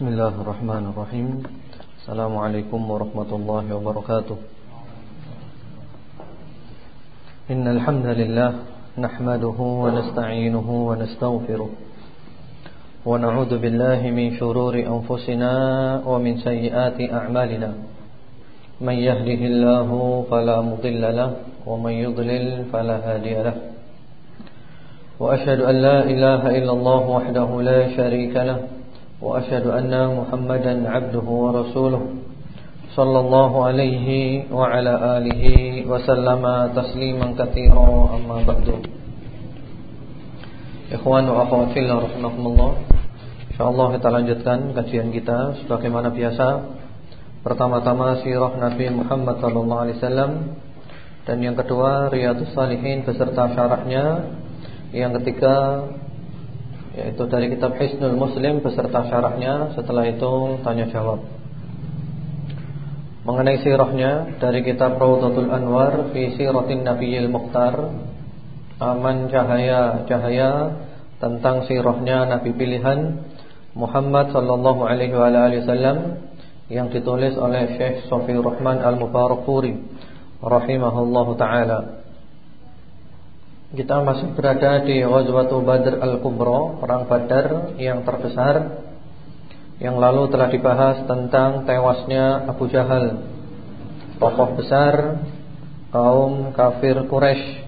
Bismillahirrahmanirrahim. Assalamualaikum warahmatullahi wabarakatuh. Innalhamdulillah Nahmaduhu wa nasta'inuhu wa nasta'ufiruh. Wa min syururi anfusina min sayyiyati a'malina. Man yahdihillahu falamudillalah Wa man yudlil falahadiyalah Wa ashadu la ilaha illallah wahdahu la sharika وأشهد أن محمدا عبده ورسوله صلى الله عليه وعلى آله وسلم تسليما كثيرا أما بعد Ikhwan wa akhwat fillah rahimakumullah. Insyaallah kita lanjutkan kajian kita sebagaimana biasa. Pertama-tama sirah Nabi Muhammad sallallahu alaihi wasallam dan yang kedua Riyadhus Shalihin beserta syarahnya. Yang ketiga yaitu dari kitab Hisnul Muslim beserta syarahnya. Setelah itu tanya jawab. Mengenai sirahnya dari kitab Rawdatul Anwar fi Siratin Nabiyil Mukhtar Aman cahaya-cahaya tentang sirahnya Nabi pilihan Muhammad sallallahu alaihi wasallam yang ditulis oleh Syekh Sofi Rahman Al-Mubarakpuri rahimahullahu taala. Kita masih berada di Ghazwatu Badr Al-Kubra, perang Badar yang terbesar yang lalu telah dibahas tentang tewasnya Abu Jahal, tokoh besar kaum kafir Quraisy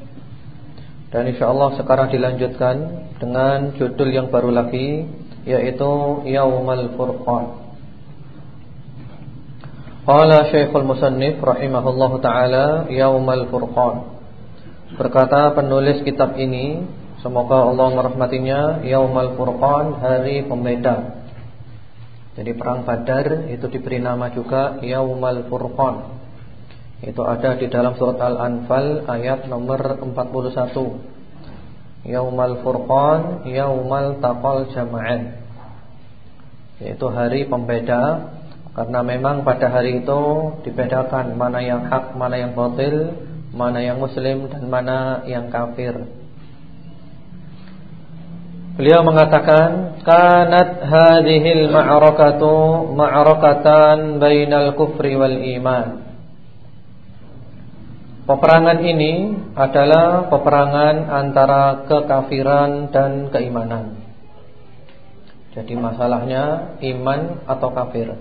dan insya Allah sekarang dilanjutkan dengan judul yang baru lagi yaitu Yaumal Furqan. Qala Syekhul Musannif rahimahullahu taala Yaumal Furqan. Berkata penulis kitab ini, semoga Allah merahmatinya, Yaumal Furqan, hari pembeda. Jadi perang Badar itu diberi nama juga Yaumal Furqan. Itu ada di dalam surat Al-Anfal ayat nomor 41. Yaumal Furqan, Yaumal Taqal Jama'an. Yaitu hari pembeda karena memang pada hari itu dibedakan mana yang hak, mana yang batil, mana yang muslim dan mana yang kafir. Beliau mengatakan kanat hadhil ma'rakatu ma'rakatan bainal kufri wal iman. Peperangan ini adalah peperangan antara kekafiran dan keimanan. Jadi masalahnya iman atau kafir.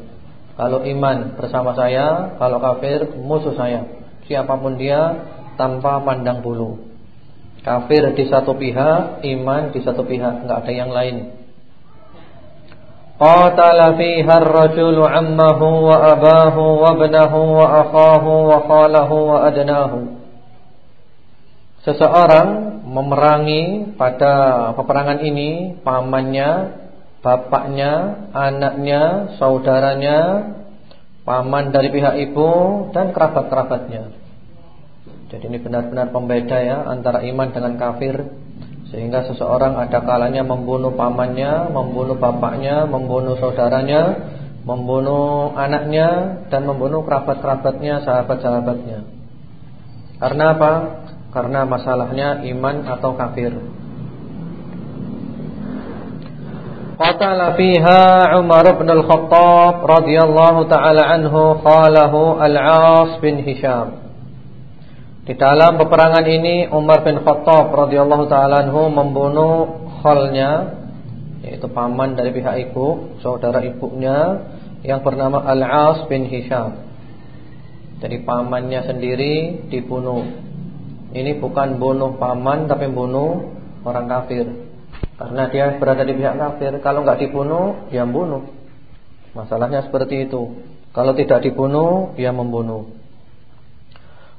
Kalau iman bersama saya, kalau kafir musuh saya. Siapa pun dia tanpa pandang bulu. Kafir di satu pihak, iman di satu pihak, enggak ada yang lain. Qatala fiha ar-rajulu ammahu wa abahu wa ibnahu wa akhahu wa khalahu wa adnahu. Seseorang memerangi pada peperangan ini pamannya, bapaknya, anaknya, saudaranya, paman dari pihak ibu dan kerabat-kerabatnya. Jadi ini benar-benar pembeda ya antara iman dengan kafir. Sehingga seseorang ada kalanya membunuh pamannya, membunuh bapaknya, membunuh saudaranya, membunuh anaknya dan membunuh kerabat-kerabatnya, sahabat-sahabatnya. Karena apa? Karena masalahnya iman atau kafir. Qatala fiha Umar bin Al-Khattab radhiyallahu taala anhu qalahu Al-As bin Hisham. Di dalam peperangan ini Umar bin Khattab radhiyallahu taala anhu membunuh khalnya yaitu paman dari pihak ibu, saudara ibunya yang bernama Al-As bin Hisham. Jadi pamannya sendiri dibunuh. Ini bukan bunuh paman tapi bunuh orang kafir. Karena dia berada di pihak kafir, kalau enggak dibunuh, dia membunuh. Masalahnya seperti itu. Kalau tidak dibunuh, dia membunuh.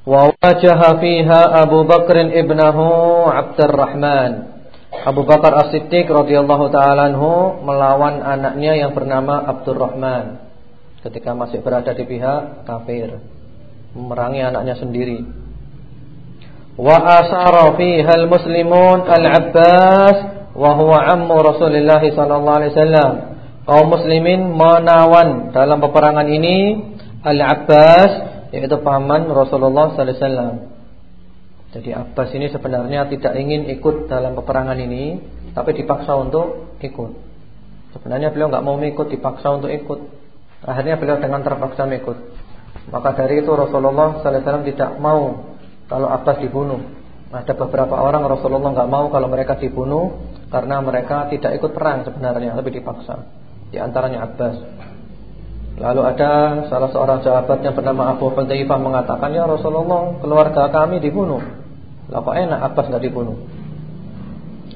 Wa wajaha fiha Abu Bakr ibnahu Abdurrahman. Abu Bakar As-Siddiq radhiyallahu taala melawan anaknya yang bernama Abdurrahman ketika masih berada di pihak kafir. Memerangi anaknya sendiri. Wa asara fiha al-muslimun al-Abbas wa huwa ammu Rasulullah sallallahu alaihi wasallam. Kaum muslimin menawan dalam peperangan ini Al-Abbas yaitu paman Rasulullah sallallahu alaihi wasallam. Jadi Abbas ini sebenarnya tidak ingin ikut dalam peperangan ini, tapi dipaksa untuk ikut. Sebenarnya beliau nggak mau ikut, dipaksa untuk ikut. Akhirnya beliau dengan terpaksa ikut. Maka dari itu Rasulullah sallallahu alaihi wasallam tidak mau kalau Abbas dibunuh. Ada beberapa orang Rasulullah nggak mau kalau mereka dibunuh karena mereka tidak ikut perang sebenarnya, tapi dipaksa. Di antaranya Abbas. Lalu ada salah seorang sahabat yang bernama Abu Hudzaifah mengatakan, "Ya Rasulullah, keluarga kami dibunuh." Lah kok enak Abbas nggak dibunuh?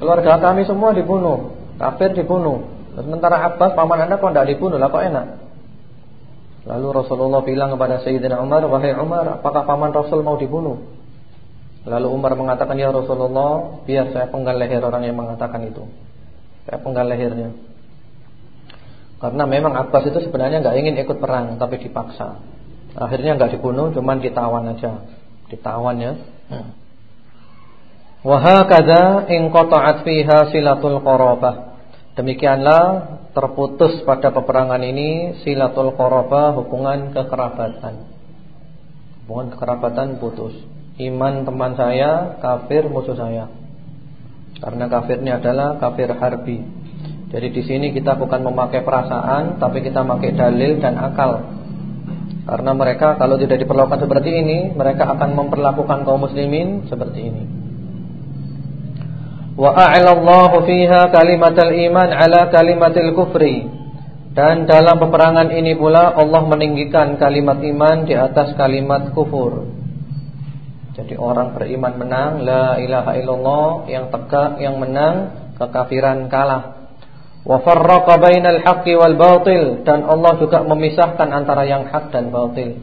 Keluarga kami semua dibunuh, kafir dibunuh. Sementara Abbas paman Anda kok tidak dibunuh? Lah kok enak? Lalu Rasulullah bilang kepada Sayyidina Umar, "Wahai Umar, apakah paman Rasul mau dibunuh?" Lalu Umar mengatakan, "Ya Rasulullah, biar saya penggal leher orang yang mengatakan itu." Saya penggal lehernya. Karena memang Abbas itu sebenarnya nggak ingin ikut perang, tapi dipaksa. Akhirnya nggak dibunuh, cuman ditawan aja. Ditawan ya. Wa hakadha in qata'at fiha silatul qarabah. Demikianlah terputus pada peperangan ini silatul qarabah, hubungan kekerabatan. Hubungan kekerabatan putus iman teman saya, kafir musuh saya. Karena kafirnya adalah kafir harbi. Jadi di sini kita bukan memakai perasaan, tapi kita memakai dalil dan akal. Karena mereka kalau tidak diperlakukan seperti ini, mereka akan memperlakukan kaum muslimin seperti ini. Wa a'lallahu fiha kalimatal iman ala kalimatil kufri. Dan dalam peperangan ini pula Allah meninggikan kalimat iman di atas kalimat kufur. Jadi orang beriman menang, la ilaha illallah yang tegak yang menang, kekafiran kalah. Wa bainal haqqi wal batil dan Allah juga memisahkan antara yang hak dan batil.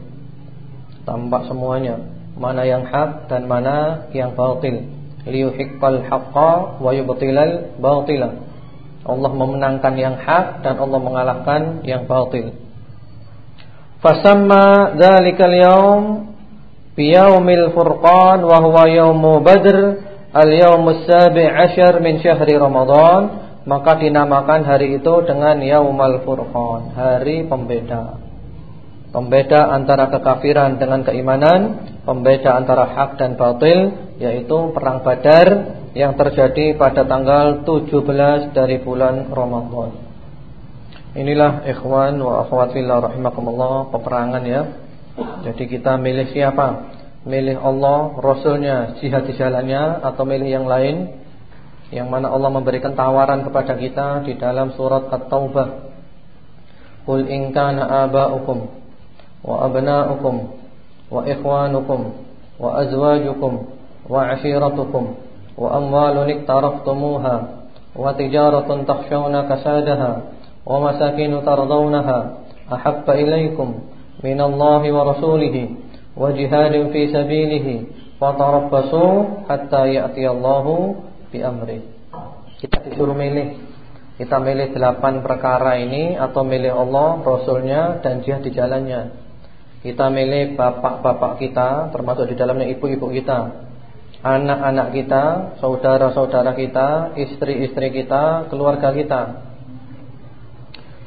Tampak semuanya, mana yang hak dan mana yang batil. Haqqa wa yubtilal batila. Allah memenangkan yang hak dan Allah mengalahkan yang batil. Fasamma dzalikal yaum Furqan wa huwa yaumu Badr al-yaumus sabi' asyar min syahri Ramadan maka dinamakan hari itu dengan Yaumul Furqan, hari pembeda. Pembeda antara kekafiran dengan keimanan, pembeda antara hak dan batil, yaitu perang Badar yang terjadi pada tanggal 17 dari bulan Ramadan. Inilah ikhwan wa akhwat fillah rahimakumullah peperangan ya jadi kita milih siapa? Milih Allah, Rasulnya, jihad di jalannya Atau milih yang lain Yang mana Allah memberikan tawaran kepada kita Di dalam surat At-Taubah Qul in kana aba'ukum Wa abna'ukum Wa ikhwanukum Wa azwajukum Wa ashiratukum Wa amwalun iktaraftumuha Wa tijaratun takhshawna kasadaha Wa masakinu tardawnaha Ahabba ilaikum من الله ورسوله وجهاد في سبيله فتربصوا حتى يأتي الله بأمره kita disuruh milih kita milih delapan perkara ini atau milih Allah, Rasulnya dan jihad di jalannya. Kita milih bapak-bapak kita, termasuk di dalamnya ibu-ibu kita, anak-anak kita, saudara-saudara kita, istri-istri kita, keluarga kita,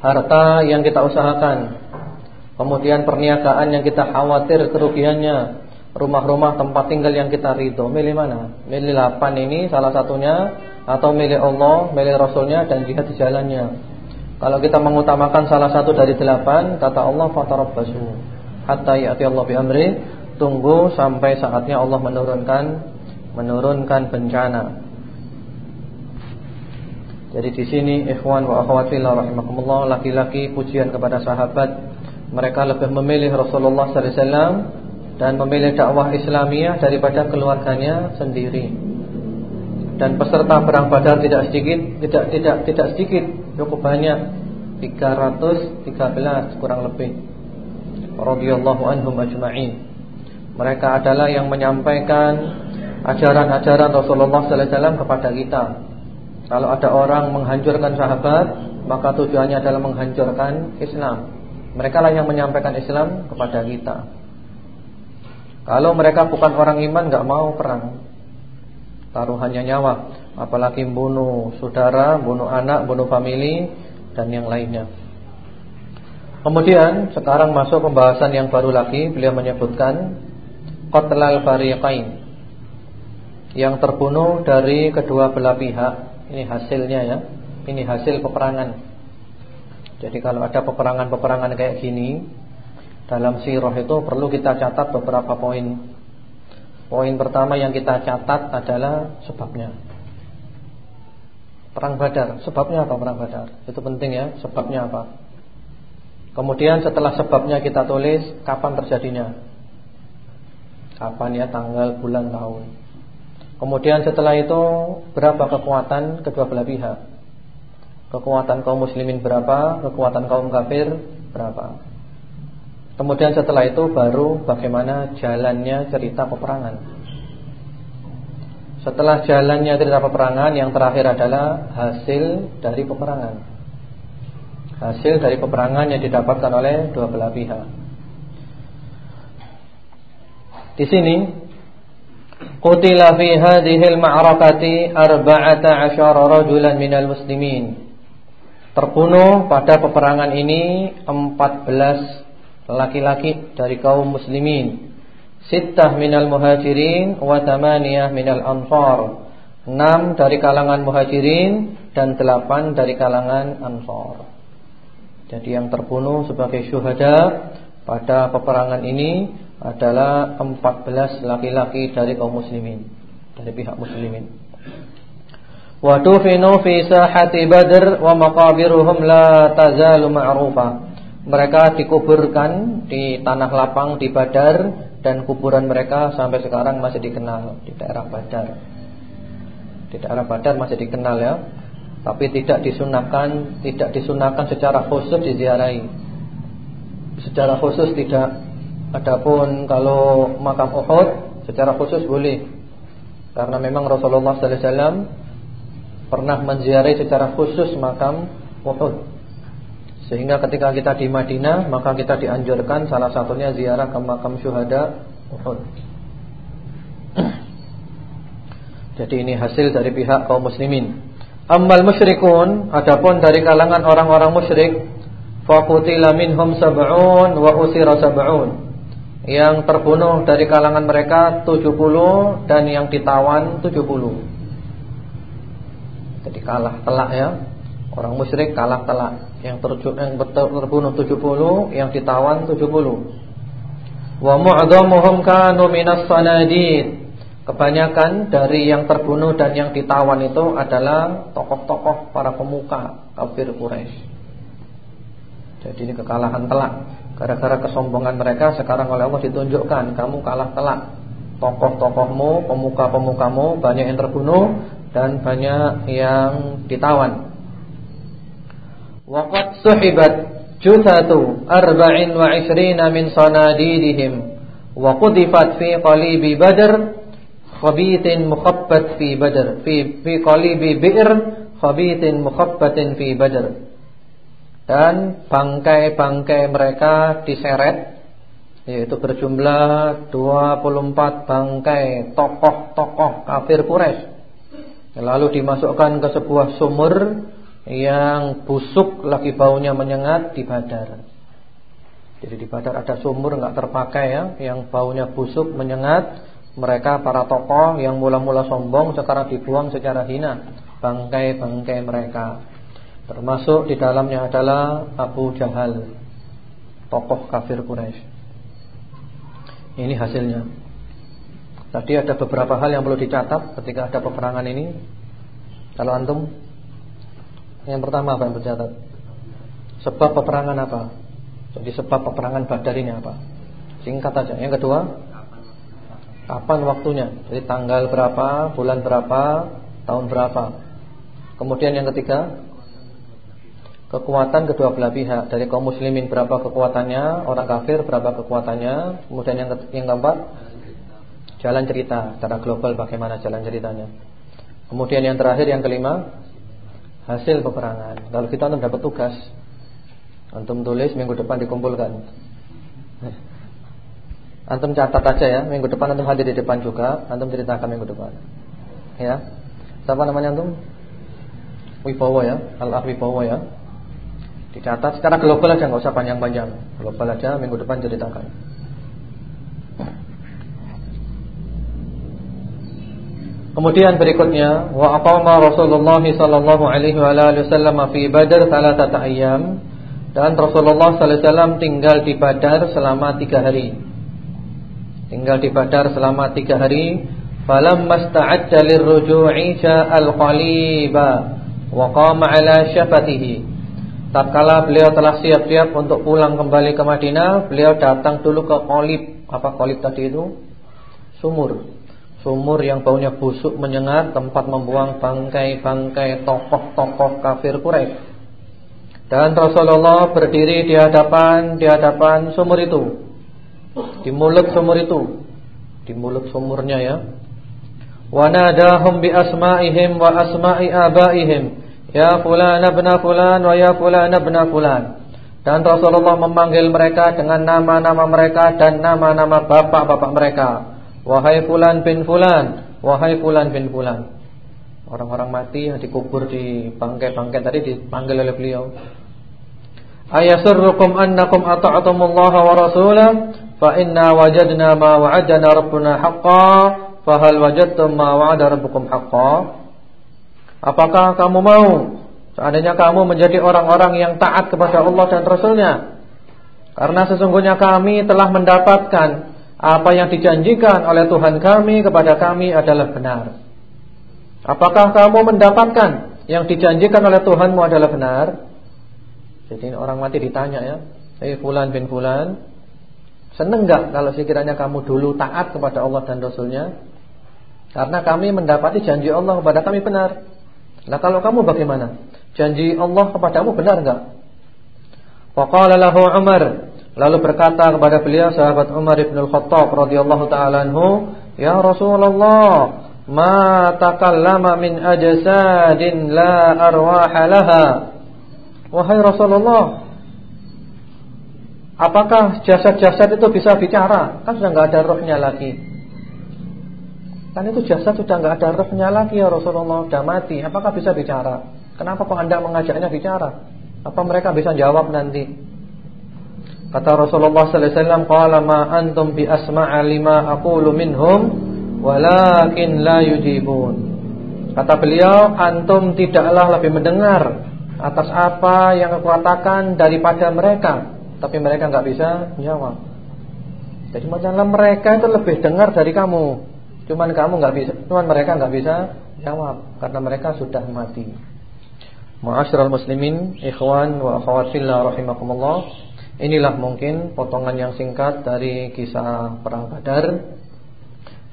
harta yang kita usahakan, Kemudian perniagaan yang kita khawatir kerugiannya. Rumah-rumah tempat tinggal yang kita ridho. Milih mana? Milih lapan ini salah satunya. Atau milih Allah, milih Rasulnya dan jihad di jalannya. Kalau kita mengutamakan salah satu dari delapan Kata Allah Fatarabbasu Hatta ya'ti Allah bi'amri. Tunggu sampai saatnya Allah menurunkan Menurunkan bencana. Jadi di sini ikhwan wa akhwat rahimakumullah laki-laki pujian kepada sahabat mereka lebih memilih Rasulullah sallallahu alaihi wasallam dan memilih dakwah Islamiyah daripada keluarganya sendiri. Dan peserta perang Badar tidak sedikit, tidak tidak tidak sedikit, cukup banyak. 313 kurang lebih. Radhiyallahu anhum ajma'in. Mereka adalah yang menyampaikan ajaran-ajaran Rasulullah sallallahu alaihi wasallam kepada kita. Kalau ada orang menghancurkan sahabat, maka tujuannya adalah menghancurkan Islam. Mereka lah yang menyampaikan Islam kepada kita. Kalau mereka bukan orang iman nggak mau perang. Taruhannya nyawa, apalagi bunuh saudara, bunuh anak, bunuh famili dan yang lainnya. Kemudian sekarang masuk pembahasan yang baru lagi, beliau menyebutkan qatlal fariqain. Yang terbunuh dari kedua belah pihak. Ini hasilnya ya. Ini hasil peperangan Jadi kalau ada peperangan-peperangan kayak gini dalam sirah itu perlu kita catat beberapa poin. Poin pertama yang kita catat adalah sebabnya. Perang Badar, sebabnya apa perang Badar? Itu penting ya, sebabnya apa? Kemudian setelah sebabnya kita tulis kapan terjadinya. Kapan ya tanggal, bulan, tahun. Kemudian setelah itu berapa kekuatan kedua belah pihak? Kekuatan kaum muslimin berapa? Kekuatan kaum kafir berapa? Kemudian setelah itu baru bagaimana jalannya cerita peperangan. Setelah jalannya cerita peperangan yang terakhir adalah hasil dari peperangan. Hasil dari peperangan yang didapatkan oleh dua belah pihak. Di sini qutila fi hadhihi al-ma'rakati arba'ata 'ashara rajulan minal muslimin. Terbunuh pada peperangan ini 14 laki-laki dari kaum muslimin. Sittah minal muhajirin wa tamaniyah minal ansar. Enam dari kalangan muhajirin dan delapan dari kalangan ansar. Jadi yang terbunuh sebagai syuhada pada peperangan ini adalah 14 laki-laki dari kaum muslimin Dari pihak muslimin Wa tufinu fi sahati badr wa maqabiruhum la tazalu ma'rufah mereka dikuburkan di tanah lapang di Badar dan kuburan mereka sampai sekarang masih dikenal di daerah Badar. Di daerah Badar masih dikenal ya. Tapi tidak disunahkan, tidak disunahkan secara khusus diziarahi. Secara khusus tidak. Adapun kalau makam Uhud secara khusus boleh. Karena memang Rasulullah sallallahu alaihi wasallam pernah menziarahi secara khusus makam Uhud. Sehingga ketika kita di Madinah Maka kita dianjurkan salah satunya ziarah ke makam syuhada Uhud Jadi ini hasil dari pihak kaum muslimin. Ammal musyrikun Adapun dari kalangan orang-orang musyrik Fakutila minhum sab'un Wa usira sab'un. Yang terbunuh dari kalangan mereka 70 Dan yang ditawan 70 Jadi kalah telak ya Orang musyrik kalah telak Yang yang terbunuh 70 Yang ditawan 70 Wa mu'adhamuhum kanu minas sanadid Kebanyakan dari yang terbunuh dan yang ditawan itu adalah tokoh-tokoh para pemuka kafir Quraisy. Jadi ini kekalahan telak. Gara-gara kesombongan mereka sekarang oleh Allah ditunjukkan kamu kalah telak. Tokoh-tokohmu, pemuka-pemukamu banyak yang terbunuh dan banyak yang ditawan. Waqad suhibat juthatu arba'in wa ishrina min sanadidihim. Wa qudifat fi qalibi badr khabitin mukhabbat fi badr. Fi fi qalibi bi'r khabitin mukhabbatin fi badr. Dan bangkai-bangkai mereka diseret yaitu berjumlah 24 bangkai tokoh-tokoh kafir Quraisy lalu dimasukkan ke sebuah sumur yang busuk lagi baunya menyengat di Badar. Jadi di Badar ada sumur nggak terpakai ya, yang baunya busuk menyengat. Mereka para tokoh yang mula-mula sombong sekarang dibuang secara hina, bangkai-bangkai mereka. Termasuk di dalamnya adalah Abu Jahal, tokoh kafir Quraisy. Ini hasilnya. Tadi ada beberapa hal yang perlu dicatat ketika ada peperangan ini. Kalau antum yang pertama apa yang tercatat? Sebab peperangan apa? Jadi sebab peperangan Badar ini apa? Singkat aja. Yang kedua, kapan waktunya? Jadi tanggal berapa, bulan berapa, tahun berapa? Kemudian yang ketiga, kekuatan kedua belah pihak. Dari kaum muslimin berapa kekuatannya, orang kafir berapa kekuatannya. Kemudian yang yang keempat, jalan cerita secara global bagaimana jalan ceritanya. Kemudian yang terakhir yang kelima, hasil peperangan. Kalau kita antum dapat tugas, antum tulis minggu depan dikumpulkan. Antum catat aja ya, minggu depan antum hadir di depan juga, antum ceritakan minggu depan. Ya. Siapa namanya antum? Wibowo ya, Al-Ah Wibowo ya. Dicatat secara global aja, nggak usah panjang-panjang. Global aja minggu depan ceritakan. Kemudian berikutnya wa aqama Rasulullah sallallahu alaihi wa alihi wasallam fi Badr thalathata ayyam Dan Rasulullah sallallahu alaihi wasallam tinggal di Badar selama tiga hari. Tinggal di Badar selama tiga hari. Falamma sta'adda lirruju'i ja'al qaliba wa qama 'ala syafatihi. Tatkala beliau telah siap-siap untuk pulang kembali ke Madinah, beliau datang dulu ke Qalib. Apa Qalib tadi itu? Sumur. Sumur yang baunya busuk menyengat, tempat membuang bangkai-bangkai tokoh-tokoh kafir Quraisy. Dan Rasulullah berdiri di hadapan di hadapan sumur itu. Di mulut sumur itu. Di mulut sumurnya ya. Wa nadahum bi asma'ihim wa asma'i abaihim. Ya fulan ibn fulan wa ya fulan ibn fulan. Dan Rasulullah memanggil mereka dengan nama-nama mereka dan nama-nama bapak-bapak mereka. Wahai fulan bin fulan Wahai fulan bin fulan. Orang-orang mati yang dikubur di bangkai-bangkai tadi dipanggil oleh beliau. Ayasurrukum annakum ata'atumullaha wa rasulah Fa inna wajadna ma wa'adana rabbuna haqqa Fahal wajadtum ma wa'ada rabbukum haqqa. Apakah kamu mau Seandainya kamu menjadi orang-orang yang taat kepada Allah dan Rasulnya? Karena sesungguhnya kami telah mendapatkan apa yang dijanjikan oleh Tuhan kami kepada kami adalah benar. Apakah kamu mendapatkan yang dijanjikan oleh Tuhanmu adalah benar? Jadi orang mati ditanya ya, "Hei fulan bin fulan, seneng enggak kalau sekiranya kamu dulu taat kepada Allah dan Rasulnya? Karena kami mendapati janji Allah kepada kami benar. Nah kalau kamu bagaimana? Janji Allah kepadamu benar enggak?" Faqala Umar Lalu berkata kepada beliau sahabat Umar bin Al-Khattab radhiyallahu taala anhu, "Ya Rasulullah, ma takallama min ajsadin la arwaha laha." Wahai Rasulullah, apakah jasad-jasad itu bisa bicara? Kan sudah enggak ada rohnya lagi. Kan itu jasad sudah enggak ada rohnya lagi ya Rasulullah, sudah mati. Apakah bisa bicara? Kenapa kok Anda mengajaknya bicara? Apa mereka bisa jawab nanti? Kata Rasulullah sallallahu alaihi wasallam, "Qala ma antum bi asma'a lima aqulu minhum, walakin la yujibun." Kata beliau, antum tidaklah lebih mendengar atas apa yang aku katakan daripada mereka, tapi mereka enggak bisa jawab. Jadi macamlah mereka itu lebih dengar dari kamu. Cuman kamu enggak bisa, cuman mereka enggak bisa jawab karena mereka sudah mati. Ma'asyiral muslimin, ikhwan wa akhwat fillah rahimakumullah. Inilah mungkin potongan yang singkat dari kisah Perang Badar.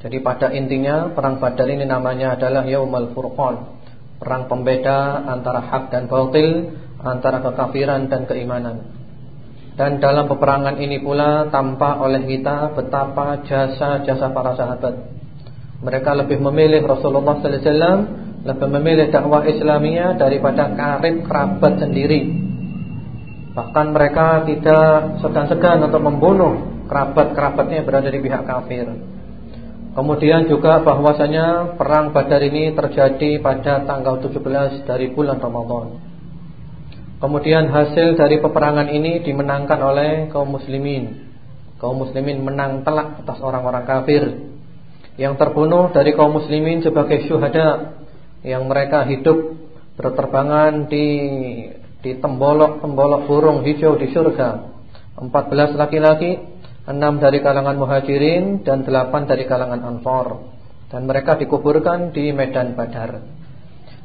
Jadi pada intinya Perang Badar ini namanya adalah Yaumal Furqan. Perang pembeda antara hak dan batil Antara kekafiran dan keimanan. Dan dalam peperangan ini pula Tampak oleh kita betapa jasa-jasa para sahabat. Mereka lebih memilih Rasulullah SAW Lebih memilih dakwah Islamiyah Daripada karib kerabat sendiri Bahkan mereka tidak segan-segan untuk membunuh kerabat-kerabatnya berada di pihak kafir. Kemudian juga bahwasanya perang Badar ini terjadi pada tanggal 17 dari bulan Ramadan. Kemudian hasil dari peperangan ini dimenangkan oleh kaum muslimin. Kaum muslimin menang telak atas orang-orang kafir. Yang terbunuh dari kaum muslimin sebagai syuhada yang mereka hidup berterbangan di di tembolok-tembolok burung hijau di surga. 14 laki-laki, 6 dari kalangan muhajirin dan 8 dari kalangan ansor. Dan mereka dikuburkan di medan Badar.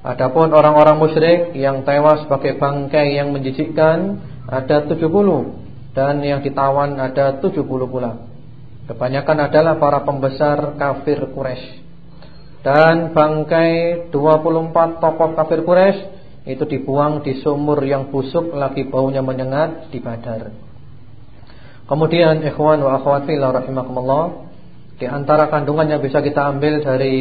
Adapun orang-orang musyrik yang tewas sebagai bangkai yang menjijikkan ada 70 dan yang ditawan ada 70 pula. Kebanyakan adalah para pembesar kafir Quraisy. Dan bangkai 24 tokoh kafir Quraisy itu dibuang di sumur yang busuk lagi baunya menyengat di Badar. Kemudian ikhwan wa akhwat fillah rahimakumullah, di antara kandungan yang bisa kita ambil dari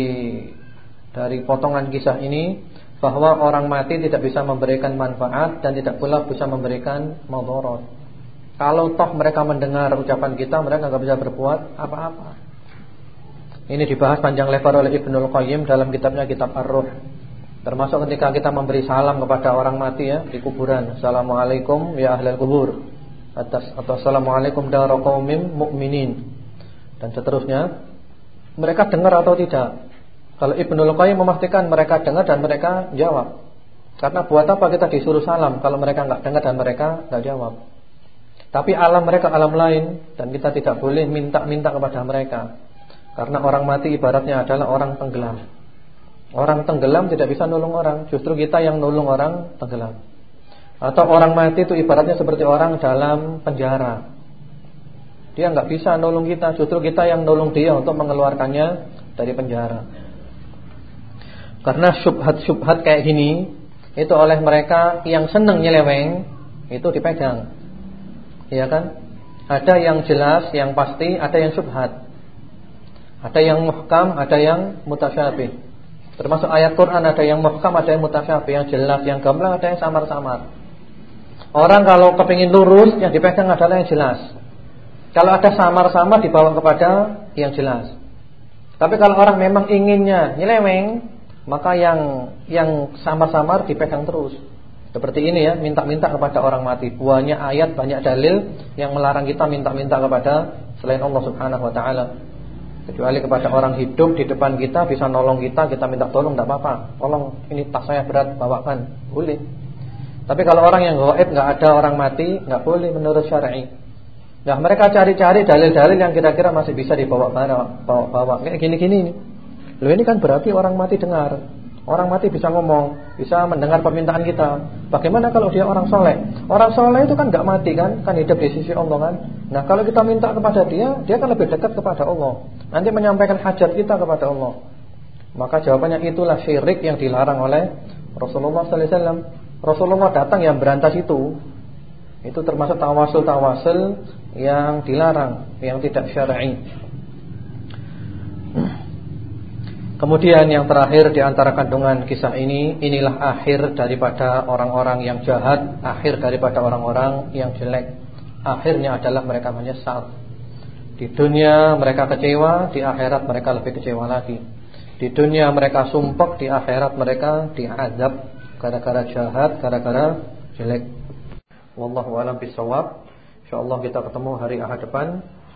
dari potongan kisah ini bahwa orang mati tidak bisa memberikan manfaat dan tidak pula bisa memberikan madarat. Kalau toh mereka mendengar ucapan kita, mereka nggak bisa berbuat apa-apa. Ini dibahas panjang lebar oleh Ibnul Qayyim dalam kitabnya Kitab Ar-Ruh. Termasuk ketika kita memberi salam kepada orang mati ya di kuburan. Assalamualaikum ya ahlal kubur. Atas atau assalamualaikum dara qaumim mukminin. Dan seterusnya. Mereka dengar atau tidak? Kalau Ibnu Qayyim memastikan mereka dengar dan mereka jawab. Karena buat apa kita disuruh salam kalau mereka nggak dengar dan mereka nggak jawab. Tapi alam mereka alam lain dan kita tidak boleh minta-minta kepada mereka. Karena orang mati ibaratnya adalah orang tenggelam. Orang tenggelam tidak bisa nolong orang, justru kita yang nolong orang tenggelam. Atau orang mati itu ibaratnya seperti orang dalam penjara. Dia nggak bisa nolong kita, justru kita yang nolong dia untuk mengeluarkannya dari penjara. Karena syubhat-syubhat kayak gini itu oleh mereka yang senang nyeleweng itu dipegang. Iya kan? Ada yang jelas, yang pasti, ada yang syubhat. Ada yang muhkam, ada yang mutasyabih. Termasuk ayat Quran ada yang muhkam, ada yang mutasyabih, yang jelas, yang gamblang, ada yang samar-samar. Orang kalau kepingin lurus yang dipegang adalah yang jelas. Kalau ada samar-samar dibawa kepada yang jelas. Tapi kalau orang memang inginnya nyeleweng, maka yang yang samar-samar dipegang terus. Seperti ini ya, minta-minta kepada orang mati. Banyak ayat, banyak dalil yang melarang kita minta-minta kepada selain Allah Subhanahu wa taala. Kecuali kepada orang hidup di depan kita bisa nolong kita, kita minta tolong tidak apa-apa. Tolong ini tas saya berat, bawakan. Boleh. Tapi kalau orang yang gaib nggak ada orang mati, nggak boleh menurut syar'i. Nah, mereka cari-cari dalil-dalil yang kira-kira masih bisa dibawa bawa bawa kayak gini-gini ini. Loh ini kan berarti orang mati dengar. Orang mati bisa ngomong, bisa mendengar permintaan kita. Bagaimana kalau dia orang soleh? Orang soleh itu kan nggak mati kan, kan hidup di sisi Allah kan. Nah kalau kita minta kepada dia, dia kan lebih dekat kepada Allah. Nanti menyampaikan hajat kita kepada Allah. Maka jawabannya itulah syirik yang dilarang oleh Rasulullah Sallallahu Alaihi Wasallam. Rasulullah datang yang berantas itu itu termasuk tawasul-tawasul yang dilarang, yang tidak syar'i. Kemudian yang terakhir di antara kandungan kisah ini, inilah akhir daripada orang-orang yang jahat, akhir daripada orang-orang yang jelek. Akhirnya adalah mereka menyesal. Di dunia mereka kecewa, di akhirat mereka lebih kecewa lagi. Di dunia mereka sumpah, di akhirat mereka diazab gara-gara jahat, gara-gara jelek. Wallahu a'lam bishawab. Insyaallah kita ketemu hari Ahad depan.